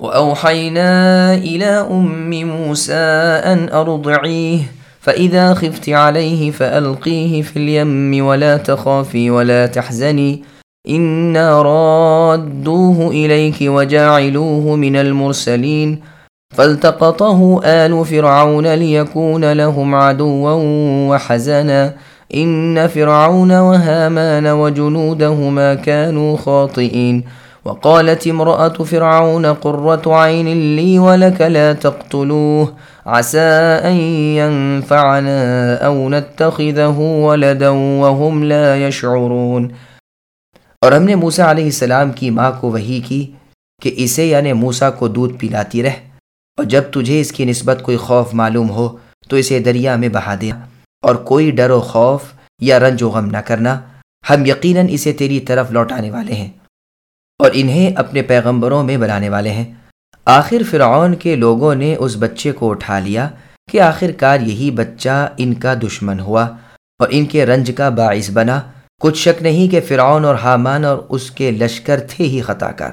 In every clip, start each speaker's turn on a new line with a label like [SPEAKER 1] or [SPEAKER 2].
[SPEAKER 1] وأوحينا إلى أم موسى أن أرضعيه فإذا خفت عليه فألقيه في اليم ولا تخافي ولا تحزني إنا رادوه إليك وجاعلوه من المرسلين فالتقطه آل فرعون ليكون لهم عدوا وحزنا إن فرعون وهامان وجنودهما كانوا خاطئين. وقالت امرأة فرعون قرة عين لي ولك لا تقتلوه. عسى أن ينفعنا أو نتخذه ولدا وهم لا يشعرون.
[SPEAKER 2] اور ہم نے موسیٰ علیہ السلام کی ماں کو وہی کی کہ اسے یعنی موسیٰ کو دودھ پلاتی رہ اور جب تجھے اس کی نسبت کوئی خوف معلوم ہو تو اسے دریا میں بہا دے اور کوئی ڈر و خوف یا رنج و غم نہ کرنا. ہم یقیناً اسے تیری طرف لوٹانے والے ہیں. اور انہیں اپنے پیغمبروں میں بنانے والے ہیں۔ آخر فرعون کے لوگوں نے اس بچے کو اٹھا لیا کہ آخر کار یہی بچہ ان کا دشمن ہوا اور ان کے رنج کا باعث بنا۔ کچھ شک نہیں کہ فرعون اور حامان اور اس کے لشکر تھے ہی خطا کار۔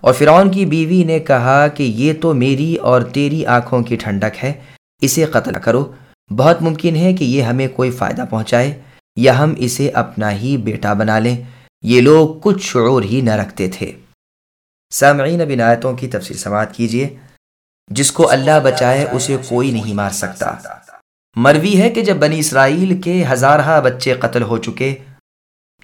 [SPEAKER 2] اور فرعون کی بیوی نے کہا کہ یہ تو میری اور تیری آنکھوں کی ٹھنڈک ہے، اسے قتل کرو۔ بہت ممکن ہے کہ یہ ہمیں کوئی فائدہ پہنچائے یا ہم اسے اپنا ہی بیٹا بنا لیں۔ یہ لوگ کچھ شعور ہی نہ رکھتے تھے۔ سامعین بن آیتوں کی تفصیل سماعت کیجیے جس کو اللہ بچائے اسے کوئی نہیں مار سکتا۔ مروی ہے کہ جب بنی اسرائیل کے ہزارہ بچے قتل ہو چکے،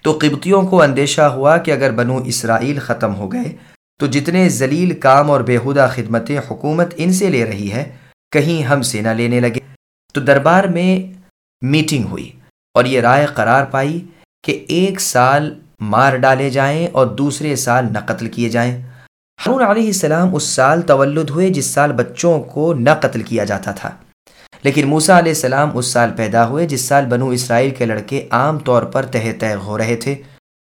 [SPEAKER 2] تو قبطیوں کو اندیشہ ہوا کہ اگر بنو اسرائیل ختم ہو گئے، تو جتنے ذلیل کام اور بےحدہ خدمتیں حکومت ان سے لے رہی ہے، کہیں ہم سے نہ لینے لگے۔ تو دربار میں میٹنگ ہوئی اور یہ رائے قرار پائی کہ ایک سال مار ڈالے جائیں اور دوسرے سال نہ قتل کیے جائیں۔ ہارون علیہ السلام اس سال تولد ہوئے جس سال بچوں کو نہ قتل کیا جاتا تھا۔ لیکن موسا علیہ السلام اس سال پیدا ہوئے جس سال بنو اسرائیل کے لڑکے عام طور پر تہ تہ ہو رہے تھے۔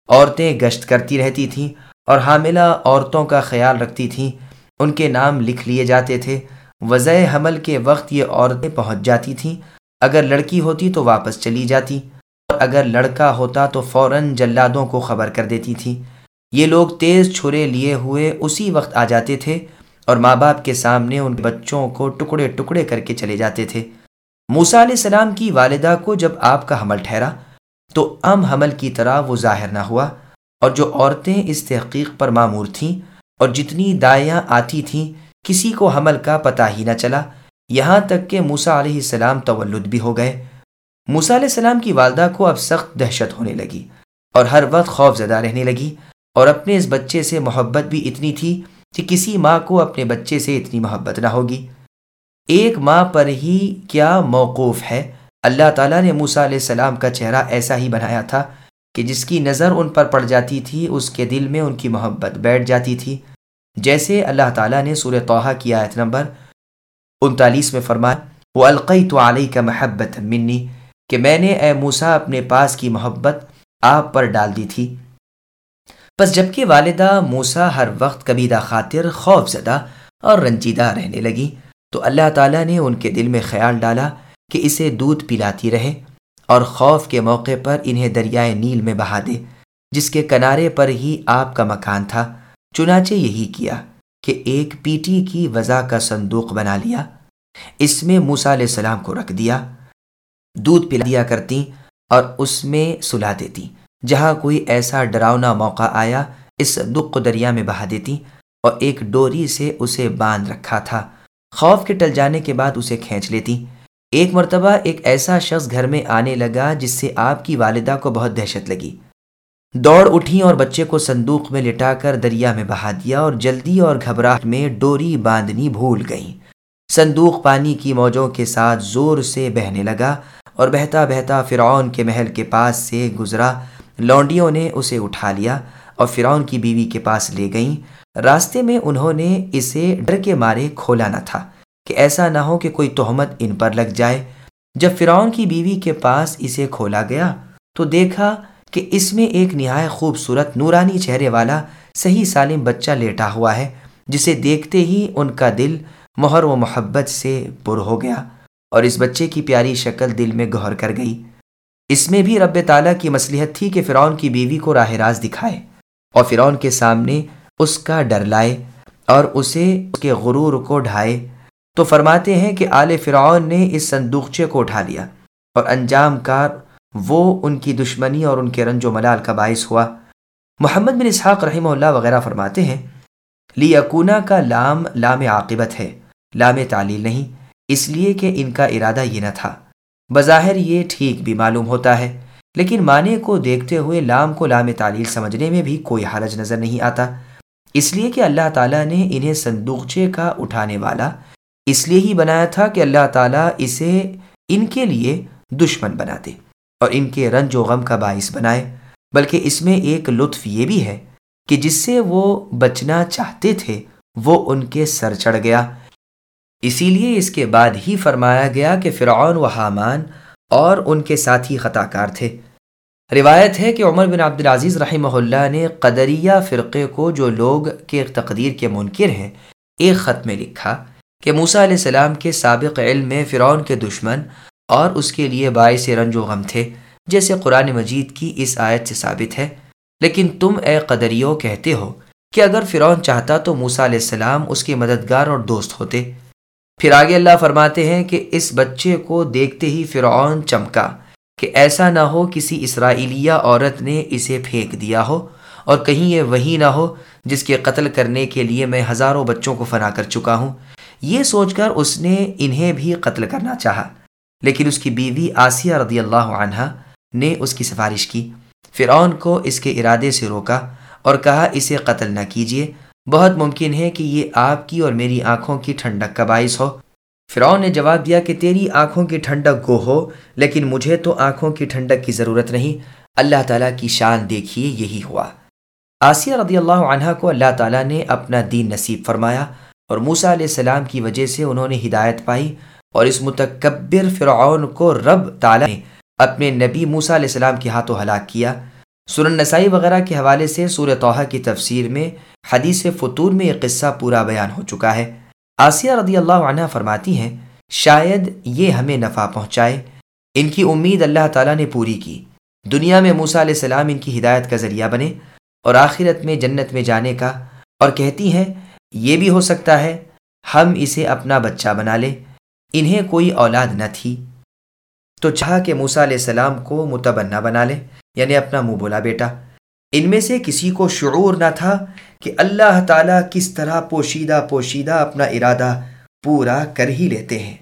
[SPEAKER 2] عورتیں گشت کرتی رہتی تھیں اور حاملہ عورتوں کا خیال رکھتی تھیں۔ ان کے نام لکھ لیے جاتے تھے۔ وضع حمل کے وقت یہ عورتیں پہنچ جاتی تھیں۔ اگر لڑکی ہوتی تو واپس چلی جاتی۔ اگر لڑکا ہوتا تو فوراً جلادوں کو خبر کر دیتی تھی۔ یہ لوگ تیز چھرے لیے ہوئے اسی وقت آ جاتے تھے اور ماں باپ کے سامنے ان بچوں کو ٹکڑے ٹکڑے کر کے چلے جاتے تھے۔ موسا علیہ السلام کی والدہ کو جب آپ کا حمل ٹھہرا تو ام حمل کی طرح وہ ظاہر نہ ہوا اور جو عورتیں اس تحقیق پر معمور تھیں اور جتنی دائیاں آتی تھیں، کسی کو حمل کا پتہ ہی نہ چلا۔ یہاں تک کہ موسا علیہ السلام تولد بھی ہو گئے۔ موسا علیہ السلام کی والدہ کو اب سخت دہشت ہونے لگی اور ہر وقت خوف زدہ رہنے لگی اور اپنے اس بچے سے محبت بھی اتنی تھی کہ کسی ماں کو اپنے بچے سے اتنی محبت نہ ہوگی۔ ایک ماں پر ہی کیا موقوف ہے؟ اللہ تعالیٰ نے موسا علیہ السلام کا چہرہ ایسا ہی بنایا تھا کہ جس کی نظر ان پر پڑ جاتی تھی، اس کے دل میں ان کی محبت بیٹھ جاتی تھی۔ جیسے اللہ تعالیٰ نے سورہ توحہ کی آیت نمبر انتالیس میں فرمایا وہ القی تو علیہ کا محبت منی کہ میں نے اے موسا اپنے پاس کی محبت آپ پر ڈال دی تھی۔ بس جبکہ والدہ موسا ہر وقت کبیدہ خاطر خوف زدہ اور رنجیدہ رہنے لگی، تو اللہ تعالیٰ نے ان کے دل میں خیال ڈالا کہ اسے دودھ پلاتی رہے اور خوف کے موقع پر انہیں دریائے نیل میں بہا دے، جس کے کنارے پر ہی آپ کا مکان تھا۔ چنانچہ یہی کیا کہ ایک پیٹی کی وضع کا صندوق بنا لیا۔ اس میں موسا علیہ السلام کو رکھ دیا۔ دودھ پلا دیا کرتی اور اس میں سلا دیتی۔ جہاں کوئی ایسا ڈراؤنا موقع آیا، اس صندوق کو دریا میں بہا دیتی اور ایک ڈوری سے اسے باندھ رکھا تھا۔ خوف کے ٹل جانے کے بعد اسے کھینچ لیتی۔ ایک مرتبہ ایک ایسا شخص گھر میں آنے لگا جس سے آپ کی والدہ کو بہت دہشت لگی۔ دوڑ اٹھی اور بچے کو صندوق میں لٹا کر دریا میں بہا دیا اور جلدی اور گھبراہٹ میں ڈوری باندھنی بھول گئیں۔ صندوق پانی کی موجوں کے ساتھ زور سے بہنے لگا اور بہتا بہتا فرعون کے محل کے پاس سے گزرا۔ لونڈیوں نے اسے اٹھا لیا اور فرعون کی بیوی کے پاس لے گئیں۔ راستے میں انہوں نے اسے ڈر کے مارے کھولا نہ تھا کہ ایسا نہ ہو کہ کوئی تہمت ان پر لگ جائے۔ جب فرعون کی بیوی کے پاس اسے کھولا گیا تو دیکھا کہ اس میں ایک نہایت خوبصورت نورانی چہرے والا صحیح سالم بچہ لیٹا ہوا ہے، جسے دیکھتے ہی ان کا دل مہر و محبت سے پر ہو گیا اور اس بچے کی پیاری شکل دل میں گہر کر گئی۔ اس میں بھی رب تعالیٰ کی مصلیحت تھی کہ فرعون کی بیوی کو راہ راز دکھائے اور فرعون کے سامنے اس کا ڈر لائے اور اسے اس کے غرور کو ڈھائے۔ تو فرماتے ہیں کہ آل فرعون نے اس صندوقچے کو اٹھا لیا اور انجام کار وہ ان کی دشمنی اور ان کے رنج و ملال کا باعث ہوا۔ محمد بن اسحاق رحمہ اللہ وغیرہ فرماتے ہیں لی اکونا کا لام لام عاقبت ہے۔ لام تعلیل نہیں، اس لیے کہ ان کا ارادہ یہ نہ تھا۔ بظاہر یہ ٹھیک بھی معلوم ہوتا ہے، لیکن معنی کو دیکھتے ہوئے لام کو لام تعلیل سمجھنے میں بھی کوئی حرج نظر نہیں آتا۔ اس لیے کہ اللہ تعالیٰ نے انہیں صندوقچے کا اٹھانے والا اس لیے ہی بنایا تھا کہ اللہ تعالیٰ اسے ان کے لیے دشمن بنا دے اور ان کے رنج و غم کا باعث بنائے۔ بلکہ اس میں ایک لطف یہ بھی ہے کہ جس سے وہ بچنا چاہتے تھے، وہ ان کے سر چڑھ گیا۔ اسی لیے اس کے بعد ہی فرمایا گیا کہ فرعون و حامان اور ان کے ساتھی خطا کار تھے۔ روایت ہے کہ عمر بن عبدالعزیز رحمہ اللہ نے قدریہ فرقے کو جو لوگ کے تقدیر کے منکر ہیں، ایک خط میں لکھا کہ موسیٰ علیہ السلام کے سابق علم میں فرعون کے دشمن اور اس کے لیے باعث رنج و غم تھے، جیسے قرآن مجید کی اس آیت سے ثابت ہے۔ لیکن تم اے قدریو کہتے ہو کہ اگر فرعون چاہتا تو موسیٰ علیہ السلام اس کے مددگار اور دوست ہوتے۔ پھر آگے اللہ فرماتے ہیں کہ اس بچے کو دیکھتے ہی فرعون چمکا کہ ایسا نہ ہو کسی اسرائیلیہ عورت نے اسے پھینک دیا ہو اور کہیں یہ وہی نہ ہو جس کے قتل کرنے کے لیے میں ہزاروں بچوں کو فنا کر چکا ہوں۔ یہ سوچ کر اس نے انہیں بھی قتل کرنا چاہا۔ لیکن اس کی بیوی آسیہ رضی اللہ عنہ نے اس کی سفارش کی۔ فرعون کو اس کے ارادے سے روکا اور کہا، اسے قتل نہ کیجیے بہت ممکن ہے کہ یہ آپ کی اور میری آنکھوں کی ٹھنڈک کا باعث ہو۔ فرعون نے جواب دیا کہ تیری آنکھوں کی ٹھنڈک گو ہو، لیکن مجھے تو آنکھوں کی ٹھنڈک کی ضرورت نہیں۔ اللہ تعالیٰ کی شان دیکھیے، یہی ہوا۔ آسیہ رضی اللہ عنہ کو اللہ تعالیٰ نے اپنا دین نصیب فرمایا اور موسا علیہ السلام کی وجہ سے انہوں نے ہدایت پائی اور اس متکبر فرعون کو رب تعالیٰ نے اپنے نبی موسا علیہ السلام کے ہاتھوں ہلاک کیا۔ سنن نسائی وغیرہ کے حوالے سے سور توحہ کی تفسیر میں حدیث فطور میں یہ قصہ پورا بیان ہو چکا ہے۔ آسیہ رضی اللہ عنہ فرماتی ہیں، شاید یہ ہمیں نفع پہنچائے۔ ان کی امید اللہ تعالیٰ نے پوری کی۔ دنیا میں موسا علیہ السلام ان کی ہدایت کا ذریعہ بنے اور آخرت میں جنت میں جانے کا۔ اور کہتی ہیں، یہ بھی ہو سکتا ہے، ہم اسے اپنا بچہ بنا لیں۔ انہیں کوئی اولاد نہ تھی۔ تو چاہا کہ موسا علیہ السلام کو متبنہ بنا لے یعنی اپنا منہ بولا بیٹا۔ ان میں سے کسی کو شعور نہ تھا کہ اللہ تعالیٰ کس طرح پوشیدہ پوشیدہ اپنا ارادہ پورا کر ہی لیتے ہیں۔